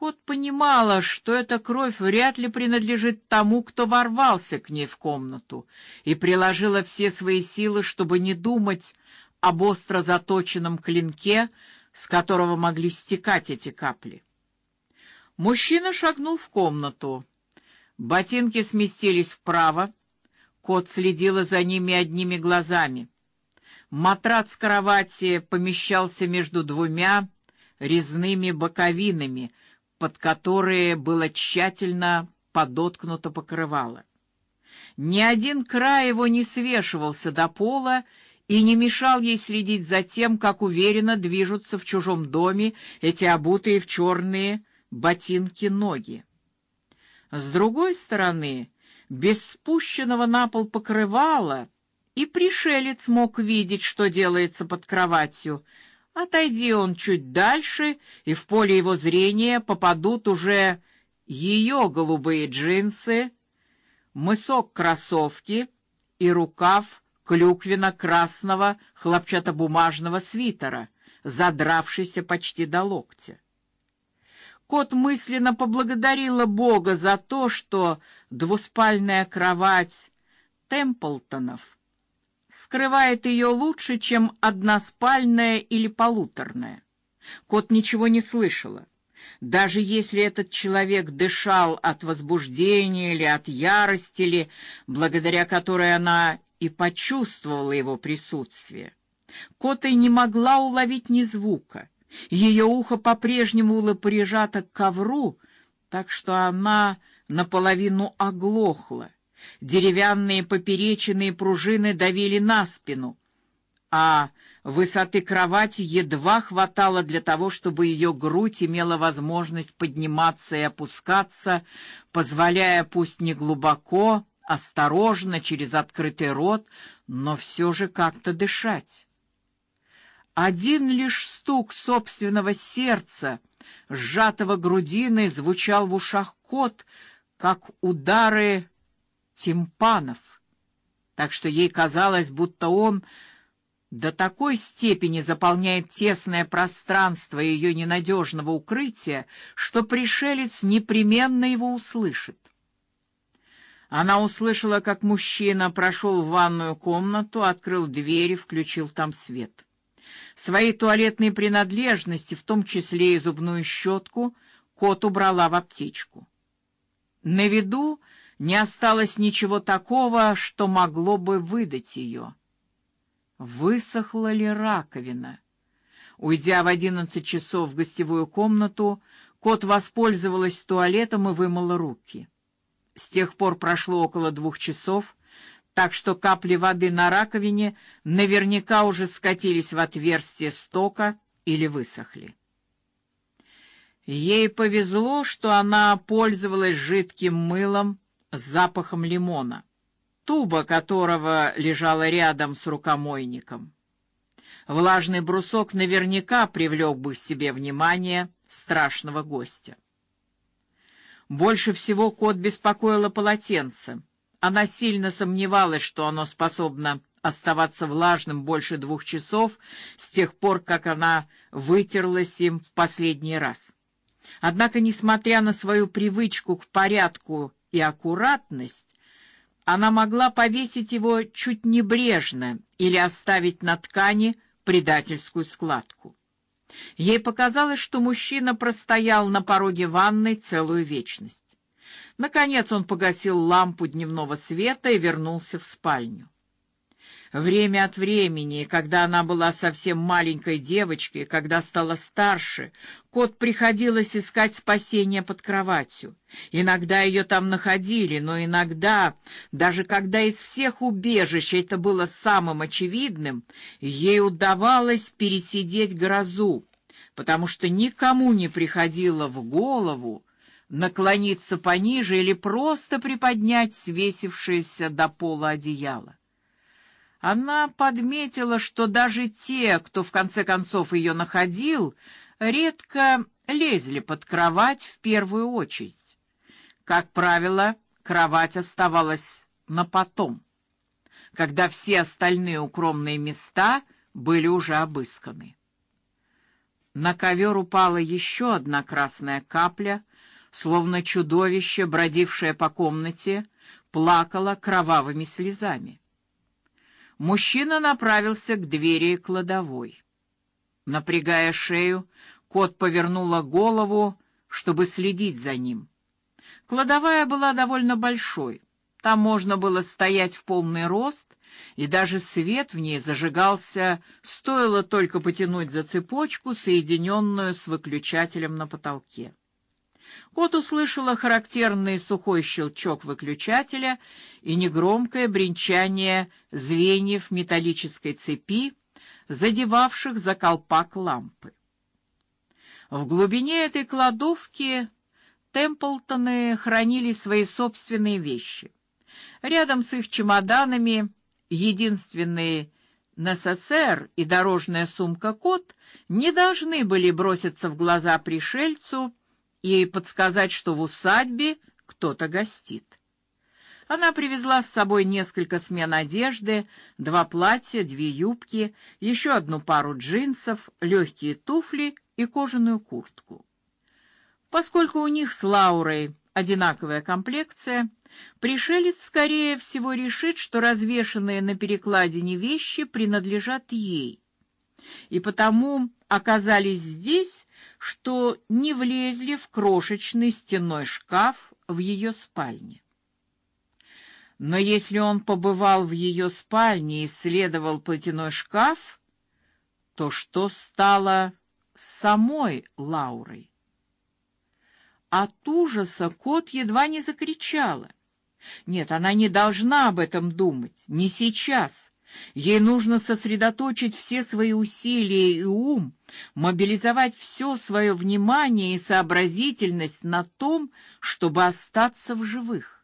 Кот понимала, что эта кровь вряд ли принадлежит тому, кто ворвался к ней в комнату, и приложила все свои силы, чтобы не думать об остро заточенном клинке, с которого могли стекать эти капли. Мужчина шагнул в комнату. Ботинки сместились вправо. Кот следила за ними одними глазами. Матрац кровати помещался между двумя резными боковинами, под которые было тщательно подоткнуто покрывало. Ни один край его не свешивался до пола и не мешал ей следить за тем, как уверенно движутся в чужом доме эти обутые в черные ботинки ноги. С другой стороны, без спущенного на пол покрывала, и пришелец мог видеть, что делается под кроватью, Отойди он чуть дальше, и в поле его зрения попадут уже ее голубые джинсы, мысок кроссовки и рукав клюквенно-красного хлопчатобумажного свитера, задравшийся почти до локтя. Кот мысленно поблагодарила Бога за то, что двуспальная кровать Темплтонов скрывает ее лучше, чем односпальная или полуторная. Кот ничего не слышала. Даже если этот человек дышал от возбуждения или от ярости, или благодаря которой она и почувствовала его присутствие, Кот и не могла уловить ни звука. Ее ухо по-прежнему было прижато к ковру, так что она наполовину оглохла Деревянные поперечные пружины давили на спину, а высоты кровати едва хватало для того, чтобы ее грудь имела возможность подниматься и опускаться, позволяя пусть не глубоко, осторожно через открытый рот, но все же как-то дышать. Один лишь стук собственного сердца, сжатого грудиной, звучал в ушах кот, как удары тимпанов, так что ей казалось, будто он до такой степени заполняет тесное пространство ее ненадежного укрытия, что пришелец непременно его услышит. Она услышала, как мужчина прошел в ванную комнату, открыл дверь и включил там свет. Свои туалетные принадлежности, в том числе и зубную щетку, кот убрала в аптечку. На виду не осталось ничего такого, что могло бы выдать ее. Высохла ли раковина? Уйдя в одиннадцать часов в гостевую комнату, кот воспользовалась туалетом и вымыла руки. С тех пор прошло около двух часов, так что капли воды на раковине наверняка уже скатились в отверстие стока или высохли. Ей повезло, что она пользовалась жидким мылом с запахом лимона, туба которого лежала рядом с рукомойником. Влажный брусок наверняка привлек бы к себе внимание страшного гостя. Больше всего кот беспокоило полотенце. Она сильно сомневалась, что оно способно оставаться влажным больше двух часов с тех пор, как она вытерлась им в последний раз. Однако, несмотря на свою привычку к порядку и аккуратность, она могла повесить его чуть небрежно или оставить на ткани предательскую складку. Ей показалось, что мужчина простоял на пороге ванной целую вечность. Наконец он погасил лампу дневного света и вернулся в спальню. Время от времени, когда она была совсем маленькой девочкой, когда стала старше, кот приходилось искать спасения под кроватью. Иногда ее там находили, но иногда, даже когда из всех убежищ это было самым очевидным, ей удавалось пересидеть грозу, потому что никому не приходило в голову наклониться пониже или просто приподнять свесившееся до пола одеяло. Она подметила, что даже те, кто в конце концов ее находил, редко лезли под кровать в первую очередь. Как правило, кровать оставалась на потом, когда все остальные укромные места были уже обысканы. На ковер упала еще одна красная капля, словно чудовище, бродившее по комнате, плакало кровавыми слезами. Мужчина направился к двери кладовой. Напрягая шею, кот повернула голову, чтобы следить за ним. Кладовая была довольно большой. Там можно было стоять в полный рост, и даже свет в ней зажигался, стоило только потянуть за цепочку, соединенную с выключателем на потолке. Кот услышала характерный сухой щелчок выключателя и негромкое бренчание звеньев металлической цепи, задевавших за колпак лампы. В глубине этой кладовки Темплтоны хранили свои собственные вещи. Рядом с их чемоданами единственный НССР и дорожная сумка Кот не должны были броситься в глаза пришельцу и подсказать, что в усадьбе кто-то гостит. Она привезла с собой несколько смен одежды, два платья, две юбки, еще одну пару джинсов, легкие туфли и кожаную куртку. Поскольку у них с Лаурой одинаковая комплекция, пришелец скорее всего решит, что развешанные на перекладине вещи принадлежат ей. И потому оказались здесь, что не влезли в крошечный стенной шкаф в ее спальне. Но если он побывал в ее спальне и исследовал платяной шкаф, то что стало с самой Лаурой? От ужаса кот едва не закричала. Нет, она не должна об этом думать, не сейчас. Ей нужно сосредоточить все свои усилия и ум, мобилизовать все свое внимание и сообразительность на том, чтобы остаться в живых.